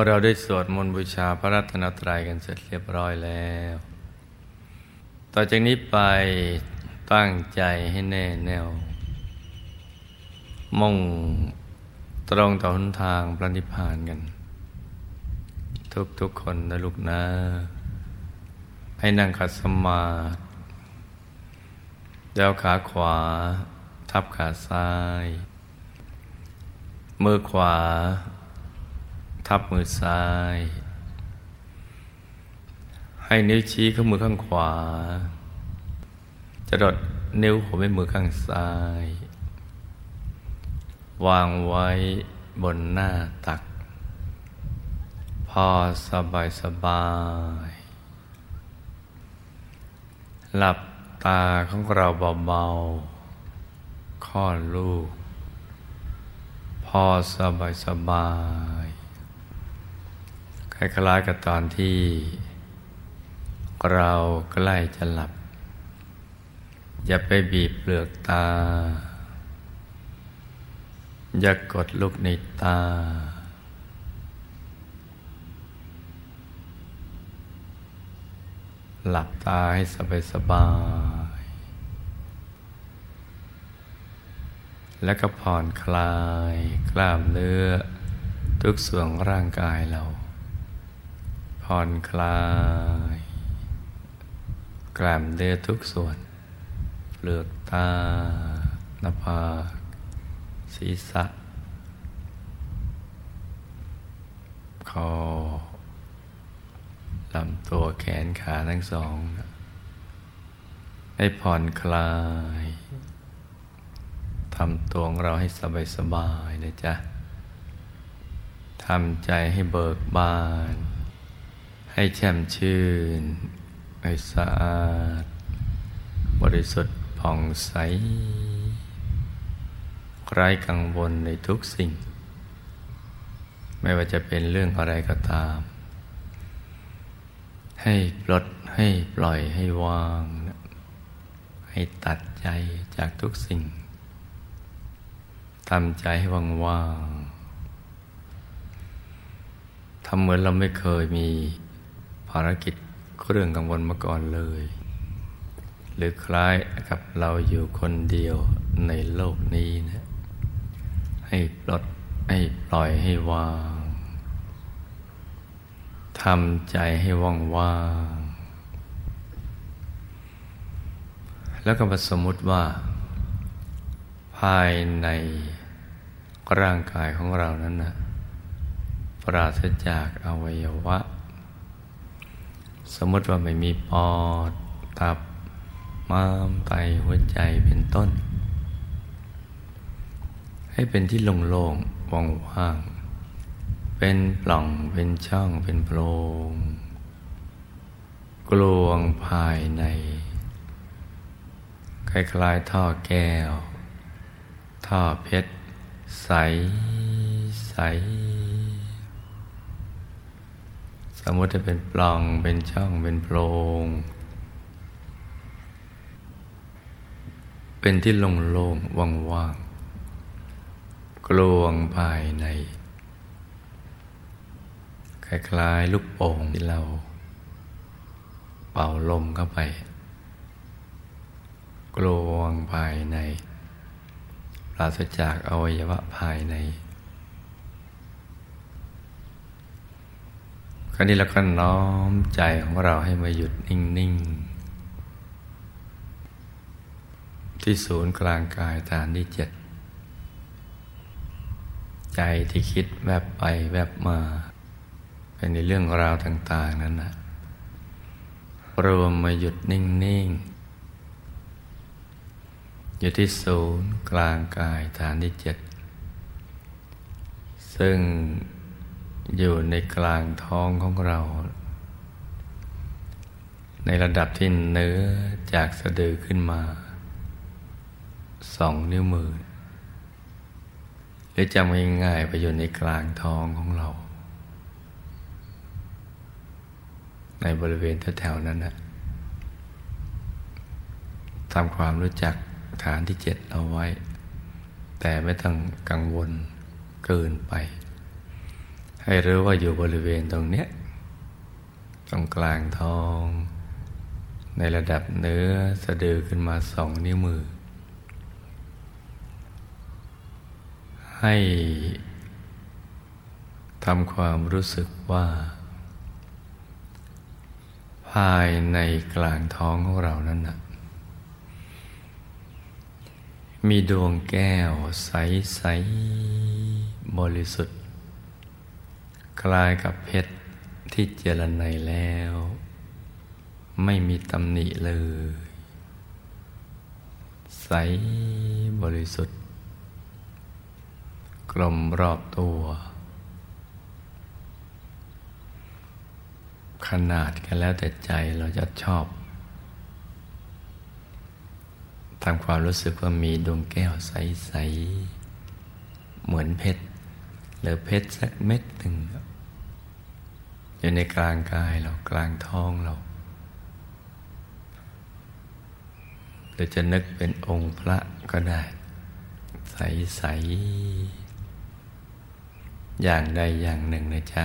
อเราได้สวดมนต์บูชาพระรัตนตรัยกันเสร็จเรียบร้อยแล้ว ต่อจากนี้ไปตั้งใจให้แน่แน่วมุ่งตรงต่อหนทางพระนิพพานกัน ทุกทุกคนนะลูกนะ ให้นั่งขัดสมาธิเดวขาขวา ทับขาซ้าย มือขวา ทับมือซ้าย ให้นิ้วชี้ข้างมือข้างขวา จะดดนิ้วหัวแม่มือข้างซ้าย วางไว้บนหน้าตัก พอสบายสบาย หลับตาของเราเบาๆคลอลูก พอสบายสบาย คล้ายๆกับตอนที่ เราใกล้จะหลับ อย่าไปบีบเปลือกตา อย่ากกดลูกในตา หลับตาให้สบายสบาย แล้วก็ผ่อนคลายกล้ามเนื้อทุกส่วนร่างกายเรา ผ่อนคลาย กล้ามเนื้อทุกส่วน เปลือกตาหน้าผากศีรษะคอลำตัวแขนขาทั้งสอง ให้ผ่อนคลายทำตัวของเราให้สบายสบายนะจ๊ะทำใจให้เบิกบาน ให้แช่มชื่น ให้สะอาด บริสุทธิ์ผ่องใส ไร้กังวลในทุกสิ่ง ไม่ว่าจะเป็นเรื่องอะไรก็ตาม ให้ปลดให้ปล่อยให้วาง ให้ตัดใจจากทุกสิ่งทำใจให้ว่างๆทำเหมือนเราไม่เคยมี ภารกิจเรื่องกังวลมาก่อนเลย หรือคล้ายกับเราอยู่คนเดียวในโลกนี้นะให้ปลดให้ปล่อยให้วางทำใจให้ว่างว่างแล้วก็มาสมมติว่า ภายในร่างกายของเรานั้นนะปราศจากอวัยวะ สมมติว่าไม่มีปอด ตับ ม้ามไตหัวใจเป็นต้น ให้เป็นที่โล่งๆว่างๆเป็นปล่องเป็นช่องเป็นโพรงกลวงภายใน คล้ายๆท่อแก้ว ท่อเพชร ใสใส สมมติจะเป็นปล่องเป็นช่องเป็นโพรง เป็นที่โล่งๆว่างๆกลวงภายใน คล้ายๆลูกโป่งที่เรา เป่าลมเข้าไป กลวงภายใน ปราศจากอวัยวะภายใน ราวนี้เราก็น้อมใจของเราให้มาหยุดนิ่ง ๆ ที่ศูนย์กลางกายฐานที่เจ็ด ใจที่คิดแวบไปแวบมาเป็นในเรื่องราวต่าง ๆ นั้นนะรวมมาหยุดนิ่ง ๆ อยู่ที่ศูนย์กลางกายฐานที่เจ็ด ซึ่ง อยู่ในกลางท้องของเรา ในระดับที่เนื้อจากสะดือขึ้นมาสองนิ้วมือหรือจำง่ายๆไปอยู่ในกลางท้องของเรา ในบริเวณแถวๆนั้นนะทำความรู้จักฐานที่เจ็ดเอาไว้ แต่ไม่ต้องกังวลเกินไป ให้รู้ว่าอยู่บริเวณตรงเนี้ยตรงกลางท้อง ในระดับเนื้อสะดือขึ้นมาสองนิ้วมือ ให้ทำความรู้สึกว่า ภายในกลางท้องของเรานั้นนะมีดวงแก้วใส ๆ บริสุทธิ์ คล้ายกับเพชรที่เจรไนแล้ว ไม่มีตำหนิเลย ใสบริสุทธิ์ กลมรอบตัว ขนาดกันแล้วแต่ใจเราจะชอบทำความรู้สึกว่ามีดวงแก้วใส ๆ เหมือนเพชรหรือเพชรสักเม็ดหนึ่ง อยู่ในกลางกายเรากลางท้องเราหรือจะนึกเป็นองค์พระก็ได้ ใส ๆ อย่างใดอย่างหนึ่งนะจ๊ะ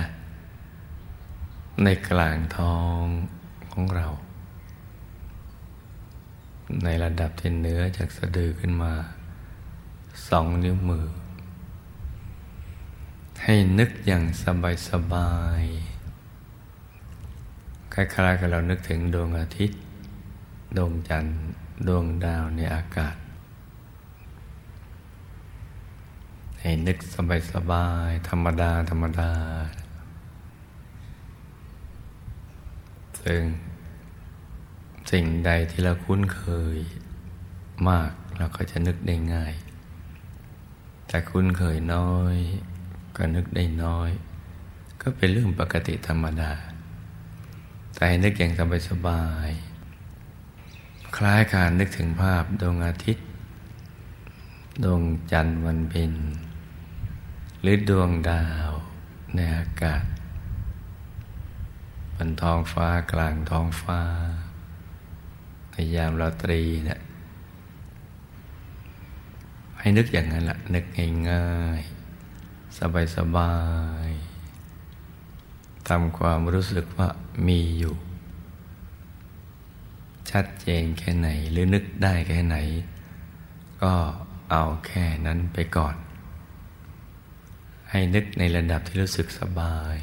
ในกลางท้องของเรา ในระดับที่เนื้อจากสะดือขึ้นมา สองนิ้วมือ ให้นึกอย่างสบายสบาย คล้ายๆกับเรานึกถึงดวงอาทิตย์ ดวงจันทร์ ดวงดาวในอากาศ ให้นึกสบายสบายธรรมดา ธรรมดา ซึ่งสิ่งใดที่เราคุ้นเคยมากเราก็จะนึกได้ง่าย แต่คุ้นเคยน้อย ก็นึกได้น้อย ก็เป็นเรื่องปกติธรรมดา แต่ให้นึกอย่างสบายๆคล้ายการนึกถึงภาพดวงอาทิตย์ ดวงจันทร์วันเพ็ญหรือดวงดาวในอากาศบนท้องฟ้ากลางท้องฟ้าในยามราตรีเนะี่ยให้นึกอย่างนั้นแหละนึกง่ายๆสบายๆ ทำความรู้สึกว่ามีอยู่ ชัดเจนแค่ไหนหรือนึกได้แค่ไหน ก็เอาแค่นั้นไปก่อน ให้นึกในระดับที่รู้สึกสบาย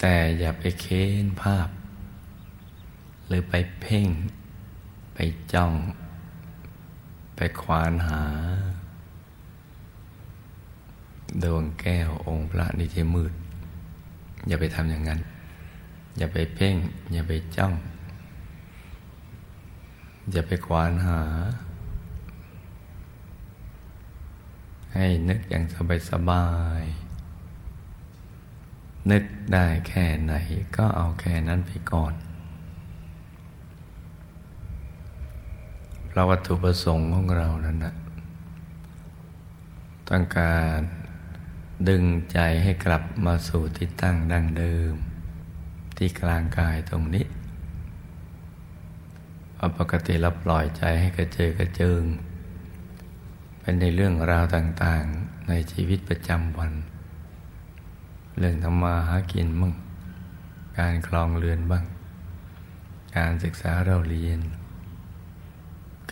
แต่อย่าไปเค้นภาพ หรือไปเพ่ง ไปจ้อง ไปควานหาดวงแก้วองค์พระนี่ที่มืด อย่าไปทำอย่างนั้น อย่าไปเพ่ง อย่าไปจ้อง อย่าไปควานหา ให้นึกอย่างสบายสบาย นึกได้แค่ไหนก็เอาแค่นั้นไปก่อนเพราะวัตถุประสงค์ของเรานั้นนะต้องการ ดึงใจให้กลับมาสู่ที่ตั้งดั้งเดิม ที่กลางกายตรงนี้เพราปกติเราปล่อยใจให้กระเจิงกระเจิงเป็นในเรื่องราวต่างๆในชีวิตประจำวัน เรื่องทำมาหากินบ้างการคลองเรือนบ้าง การศึกษาเราเรียน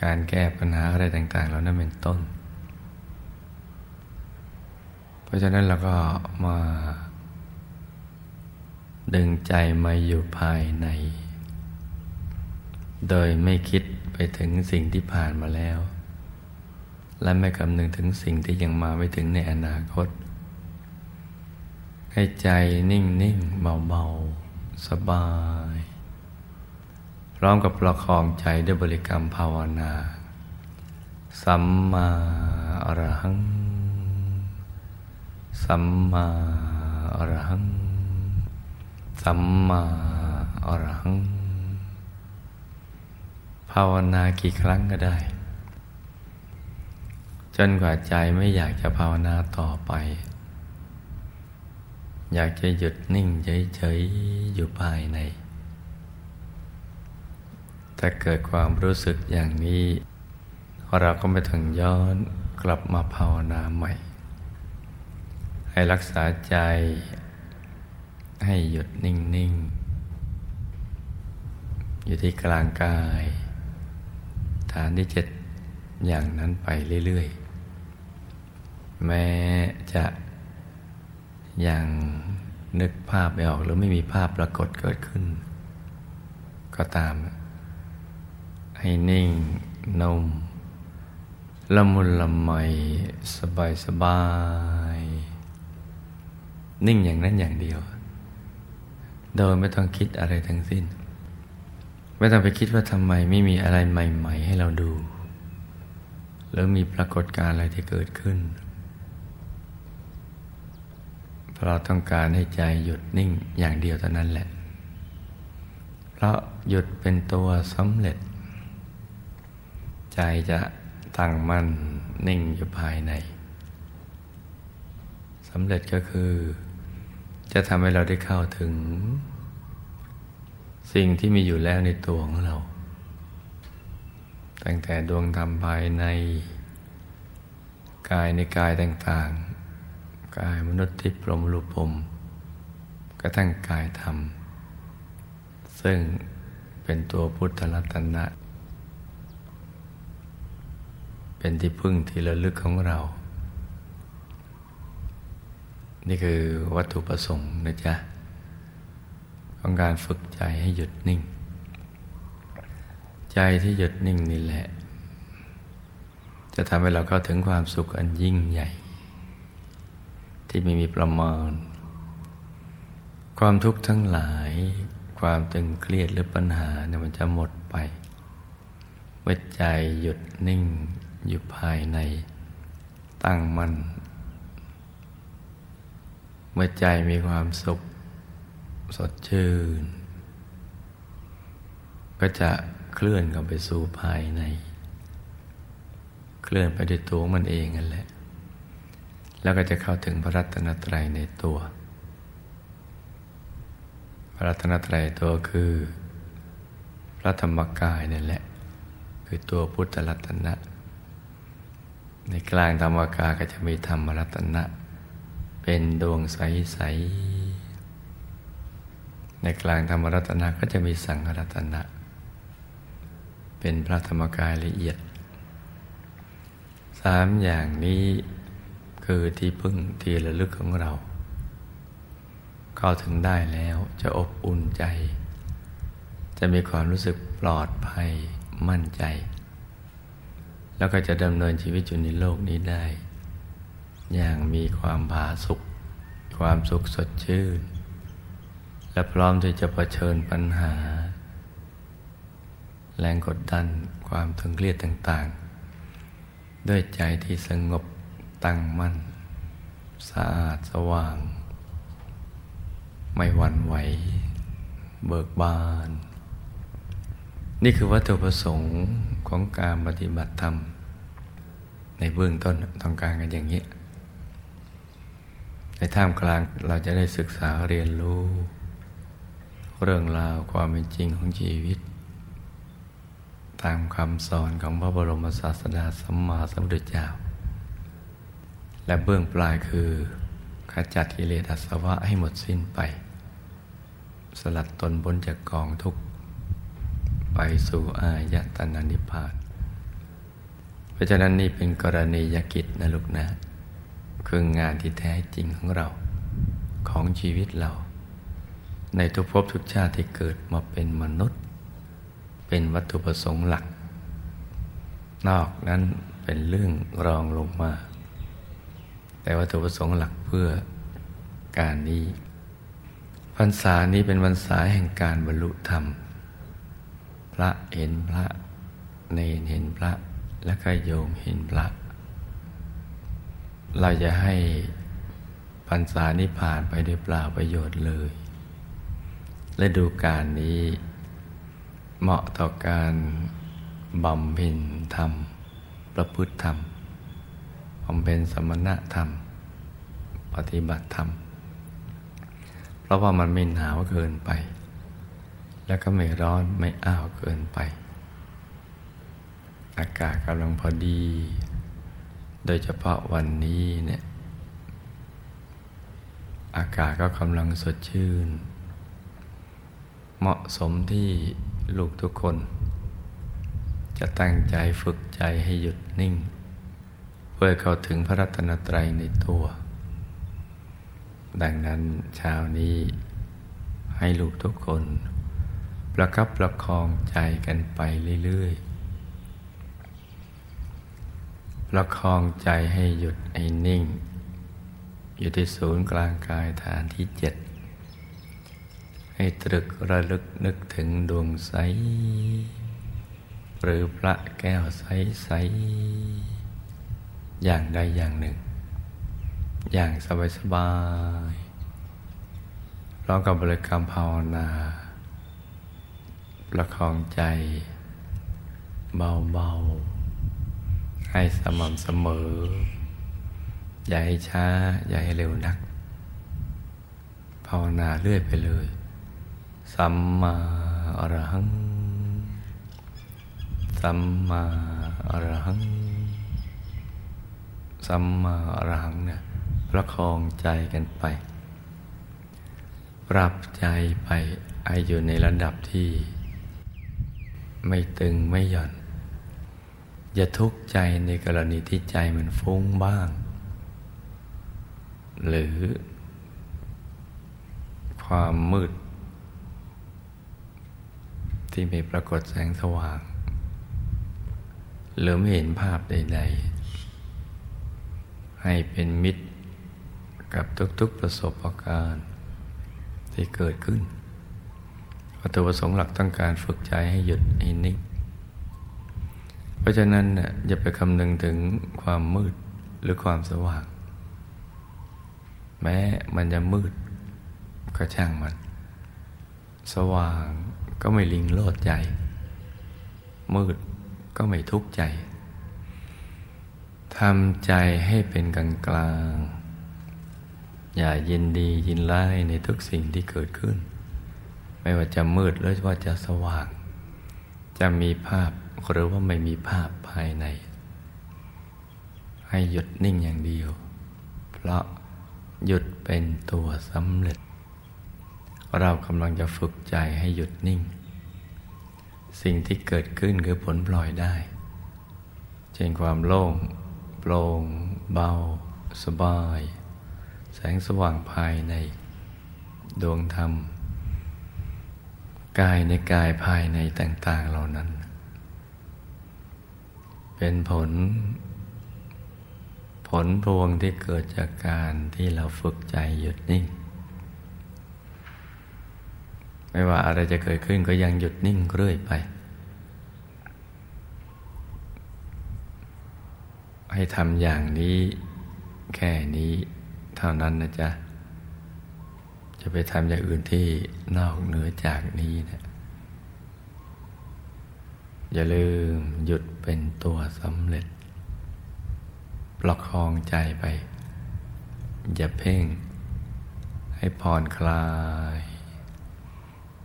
การแก้ปัญหาอะไรต่างๆเหล่านั้นเป็นต้น เพราะฉะนั้นเราก็มา ดึงใจมาอยู่ภายใน โดยไม่คิดไปถึงสิ่งที่ผ่านมาแล้ว และไม่คำนึงถึงสิ่งที่ยังมาไม่ถึงในอนาคต ให้ใจนิ่งๆเบาๆสบาย พร้อมกับประคองใจด้วยบริกรรมภาวนา สัมมาอรหัง สัมมาอรหัง สัมมาอรหัง ภาวนากี่ครั้งก็ได้ จนกว่าใจไม่อยากจะภาวนาต่อไป อยากจะหยุดนิ่งเฉยๆอยู่ภายใน ถ้าเกิดความรู้สึกอย่างนี้ เราก็ไม่ถึงย้อนกลับมาภาวนาใหม่ ให้รักษาใจ ให้หยุดนิ่ง ๆ อยู่ที่กลางกาย ฐานที่เจ็ดอย่างนั้นไปเรื่อย ๆ แม้จะยังนึกภาพไม่ออกหรือไม่มีภาพปรากฏเกิดขึ้น ก็ตาม ให้นิ่งนุ่มละมุนละไมสบายสบาย นิ่งอย่างนั้นอย่างเดียว โดยไม่ต้องคิดอะไรทั้งสิ้น ไม่ต้องไปคิดว่าทำไมไม่มีอะไรใหม่ ๆ ให้เราดู หรือมีปรากฏการณ์อะไรที่เกิดขึ้น เพราะเราต้องการให้ใจหยุดนิ่งอย่างเดียวเท่านั้นแหละ เพราะหยุดเป็นตัวสำเร็จ ใจจะตั้งมั่นนิ่งอยู่ภายในสำเร็จก็คือ จะทำให้เราได้เข้าถึง สิ่งที่มีอยู่แล้วในตัวของเรา ตั้งแต่ดวงธรรมภายใน กายในกายต่างๆ กายมนุษย์ที่ปรมรูปพรมกระทั่งกายธรรม ซึ่งเป็นตัวพุทธรัตนะ เป็นที่พึ่งที่ระลึกของเรา นี่คือวัตถุประสงค์นะจ๊ะ ของการฝึกใจให้หยุดนิ่ง ใจที่หยุดนิ่งนี่แหละ จะทำให้เราเข้าถึงความสุขอันยิ่งใหญ่ ที่ไม่มีประมาณ ความทุกข์ทั้งหลาย ความตึงเครียดหรือปัญหาเนี่ยมันจะหมดไปเมื่อใจหยุดนิ่งอยู่ภายในตั้งมั่น มื่อใจมีความสุขสดชื่น ก็จะเคลื่อนกันไปสู่ภายใน เคลื่อนไปด้วยตัวมันเองนั่นแหละ แล้วก็จะเข้าถึงพระรัตนตรัยในตัว พระรัตนตรัยตัวคือ พระธรรมกายนั่นแหละ คือตัวพุทธรัตนะ ในกลางธรรมกายก็จะมีธรรมรัตนะ เป็นดวงใส ๆ ในกลางธรรมรัตนะก็จะมีสังฆรัตนะ เป็นพระธรรมกายละเอียด สามอย่างนี้คือที่พึ่งที่ระลึกของเรา เข้าถึงได้แล้วจะอบอุ่นใจ จะมีความรู้สึกปลอดภัยมั่นใจ แล้วก็จะดำเนินชีวิตอยู่ในโลกนี้ได้ อย่างมีความผาสุกความสุขสดชื่น และพร้อมที่จะะเผชิญปัญหา แรงกดดันความตึงเครียดต่างๆ ด้วยใจที่สงบตั้งมั่น สะอาดสว่าง ไม่หวั่นไหว เบิกบาน นี่คือวัตถุประสงค์ของการปฏิบัติธรรม ในเบื้องต้นต้องการกันอย่างนี้ ในท่ามกลางเราจะได้ศึกษาเรียนรู้ เรื่องราวความเป็นจริงของชีวิต ตามคำสอนของพระบรมศาสดาสัมมาสัมพุทธเจ้า และเบื้องปลายคือขจัดกิเลสอาสวะให้หมดสิ้นไป สลัดตนบนจากกองทุกข์ ไปสู่อายตนะนิพพาน เพราะฉะนั้นนี่เป็นกรณียกิจนะลูกนะ คืองานที่แท้จริงของเรา ของชีวิตเรา ในทุกภพทุกชาติที่เกิดมาเป็นมนุษย์ เป็นวัตถุประสงค์หลัก นอกนั้นเป็นเรื่องรองลงมา แต่วัตถุประสงค์หลักเพื่อการนี้พรรษานี้เป็นพรรษาแห่งการบรรลุธรรม พระเห็นพระเนนเห็นพระและก็โยมเห็นพระ เราจะให้พรรษานี้ผ่านไปด้วยเปล่าประโยชน์เลย และดูการนี้เหมาะต่อการบำเพ็ญธรรม ประพฤติธรรมบำเพ็ญสมณธรรม ปฏิบัติธรรม เพราะว่ามันไม่หนาวเกินไป แล้วก็ไม่ร้อนไม่อ้าวเกินไป อากาศกำลังพอดี โดยเฉพาะวันนี้เนี่ย อากาศก็กำลังสดชื่น เหมาะสมที่ลูกทุกคน จะตั้งใจฝึกใจให้หยุดนิ่ง เพื่อเข้าถึงพระรัตนตรัยในตัว ดังนั้นเช้านี้ให้ลูกทุกคน ประคับประคองใจกันไปเรื่อยๆ ประคองใจให้หยุดให้นิ่ง อยู่ที่ศูนย์กลางกายฐานที่เจ็ดให้ตรึกระลึกนึกถึงดวงใส หรือพระแก้วใสใสอย่างใดอย่างหนึ่ง อย่างสบายสบายร้องกับบริกรรมภาวนา ประคองใจ เบาๆ ให้สม่ำเสมอ อย่าให้ช้า อย่าให้เร็วนัก ภาวนาเรื่อยไปเลย สัมมาอรหัง สัมมาอรหัง สัมมาอรหังเนี่ยประคองใจกันไป ปรับใจไปไออยู่ในระดับที่ ไม่ตึงไม่หย่อน อย่าทุกข์ใจในกรณีที่ใจมันฟุ้งบ้าง หรือ ความมืด ที่ไม่ปรากฏแสงสว่าง หรือไม่เห็นภาพใด ๆ ให้เป็นมิตรกับทุกๆประสบการณ์ที่เกิดขึ้นวัตถุประสงค์หลักต้องการฝึกใจให้หยุดให้นิ่ง ราะฉะนั้นเนี่ยอย่าไปคำนึงถึงความมืดหรือความสว่าง แม้มันจะมืดก็ช่างมัน สว่างก็ไม่ลิงโลดใจ มืดก็ไม่ทุกข์ใจทำใจให้เป็นกลางกลาง อย่ายินดียินร้ายในทุกสิ่งที่เกิดขึ้น ไม่ว่าจะมืดหรือว่าจะสว่าง จะมีภาพ หรือว่าไม่มีภาพภายใน ให้หยุดนิ่งอย่างเดียว เพราะหยุดเป็นตัวสำเร็จ เรากำลังจะฝึกใจให้หยุดนิ่ง สิ่งที่เกิดขึ้นคือผลปล่อยได้ เช่นความโล่งโปร่งเบา สบาย แสงสว่างภายใน ดวงธรรม กายในกายภายในต่าง ๆ เหล่านั้น เป็นผล ผลพวงที่เกิดจากการที่เราฝึกใจหยุดนิ่ง ไม่ว่าอะไรจะเกิดขึ้นก็ยังหยุดนิ่งเรื่อยไป ให้ทำอย่างนี้แค่นี้เท่านั้นนะจ๊ะ จะไปทำอย่างอื่นที่นอกเหนือจากนี้นะอย่าลืมหยุด เป็นตัวสำเร็จ ประคองใจไป อย่าเพ่ง ให้ผ่อนคลาย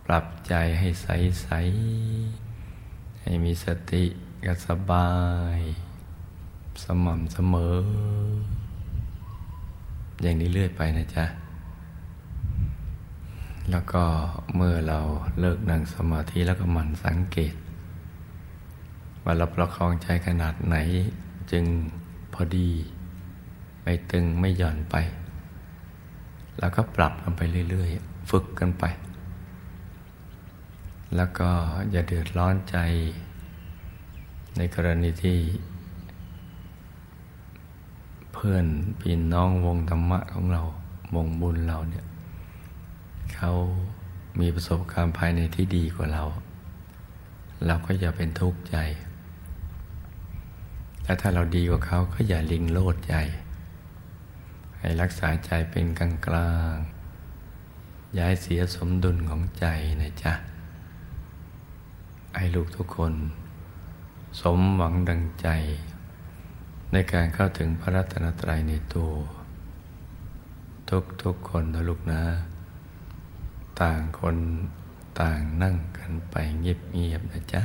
ปรับใจให้ใสใสให้มีสติกับสบาย สม่ำเสมอ อย่างนี้เรื่อยไปนะจ๊ะ แล้วก็เมื่อเราเลิกนั่งสมาธิแล้วก็หมั่นสังเกต ว่าเราประคองใจขนาดไหนจึงพอดี ไม่ตึงไม่หย่อนไป แล้วก็ปรับกันไปเรื่อยๆ ฝึกกันไป แล้วก็อย่าเดือดร้อนใจ ในกรณีที่ เพื่อนพี่น้องวงธรรมะของเราวงบุญเราเนี่ยเขามีประสบการณ์ภายในที่ดีกว่าเรา เราก็อย่าเป็นทุกข์ใจ และถ้าเราดีกว่าเขาก็อย่าลิงโลดใจให้รักษาใจเป็นกลางกลางย้ายเสียสมดุลของใจนะจ๊ะให้ลูกทุกคน สมหวังดังใจ ในการเข้าถึงพระรัตนตรัยในตัว ทุกทุกคนนะลูกนะ ต่างคนต่างนั่งกันไปเงียบๆนะจ๊ะ